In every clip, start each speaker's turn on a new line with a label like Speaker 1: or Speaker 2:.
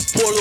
Speaker 1: Charm.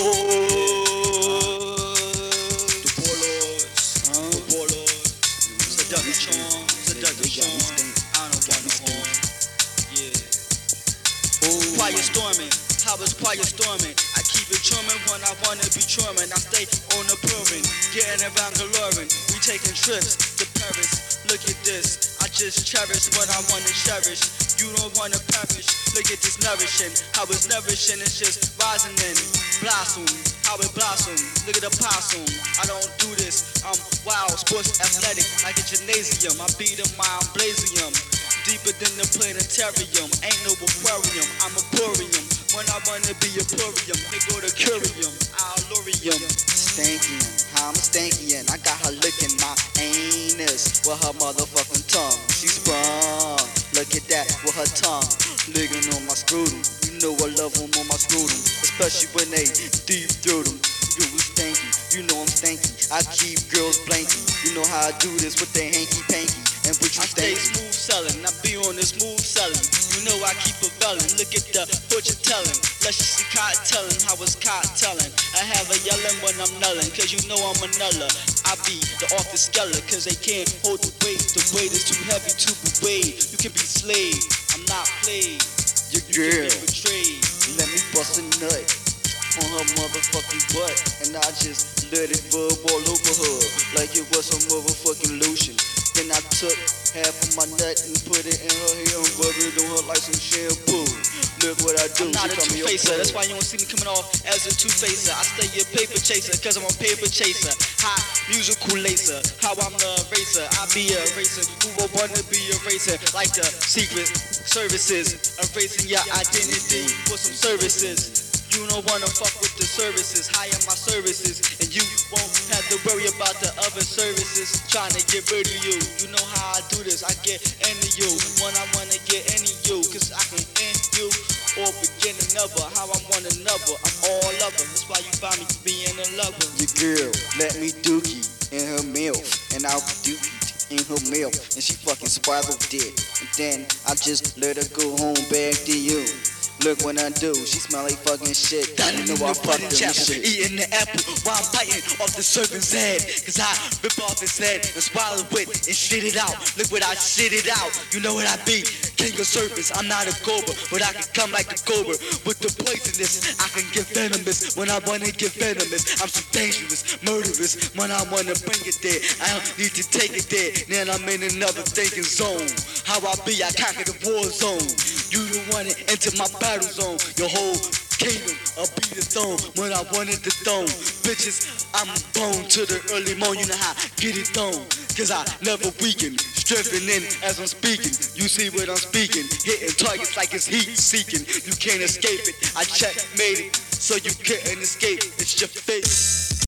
Speaker 1: I was quiet storming? I keep it charming when I wanna be charming. I stay on the proving, getting around galore. We taking trips to Paris. Look at this. I just cherish what I wanna cherish. You don't wanna perish. Look at this nourishing. How it's nourishing. It's just rising in blossom. How it blossom. Look at the possum. I don't do this. I'm wild, sports, athletic, like a gymnasium. I beat them, I'm blazium. Deeper than the planetarium. Ain't no aquarium. I'm a purium. When I wanna be a purium, they go to curium. Allurium.
Speaker 2: Stanky, how I'm stanky and I got her licking my anus with her motherfucking tongue. She sprung, look at that with her tongue, licking on my scrotum. You know I love them on my scrotum, especially when they deep throat them. You was stanky, you know I'm stanky. I keep girls blanky. You know how I do this with the hanky panky and with you
Speaker 1: I stay smooth selling, I be on the smooth selling. You know I keep a velling. Look at the fortune telling. Let's just see cot telling how it's cot telling. I have a yelling when I'm nulling, cause you know I'm a nuller. I be the office skeller, cause they can't hold the weight. The weight is too heavy to be weighed. You can be slave, I'm not played.
Speaker 2: Your
Speaker 1: You
Speaker 2: girl, bust a nut on her motherfucking butt, and I just let it rub all over her like it was some motherfucking lotion. Then I took half of my nut and put it in her hair and rub it on her like some shampoo. Look what I do.
Speaker 1: I'm not
Speaker 2: she
Speaker 1: a two-facer, that's why you don't see me coming off as a two-facer. I stay a paper chaser, cause I'm a paper chaser. Hot musical lacer, how I'm the eraser. I be a racer, who will wanna be a racer? Like the secret services, erasing your identity for some services. You don't wanna fuck with the services, hire my services, and you won't have to worry about the other services trying to get rid of you. You know how I do this, I get into you when I wanna get into you, cause I can end you or begin another. How I want another, I'm all lover. That's why you find me being a lover.
Speaker 2: Your girl let me dookie in her milk, and I'll dookie in her milk, and she fucking swallowed it. And then I just let her go home back to you. Look what I do, she smell like fucking shit. I know I fucked her and shit.
Speaker 1: Eating the apple while I'm biting off the serpent's head. Cause I rip off his head and swallow it and shit it out. Look what I shit it out. You know what I be? King of serpents. I'm not a cobra, but I can come like a cobra. With the poisonous, I can get venomous when I wanna get venomous. I'm so dangerous, murderous when I wanna bring it there. I don't need to take it there. Then I'm in another thinking zone. How I be, I conquer the war zone. You don't wanna enter my battle zone. Your whole kingdom, I'll be the throne when I wanted the throne. Bitches, I'm bone to the early morning. You know how I get it thrown. Cause I never weaken, strengthening as I'm speaking. You see what I'm speaking, hitting targets like it's heat seeking. You can't escape it. I checkmate it, so you couldn't escape. It's your face.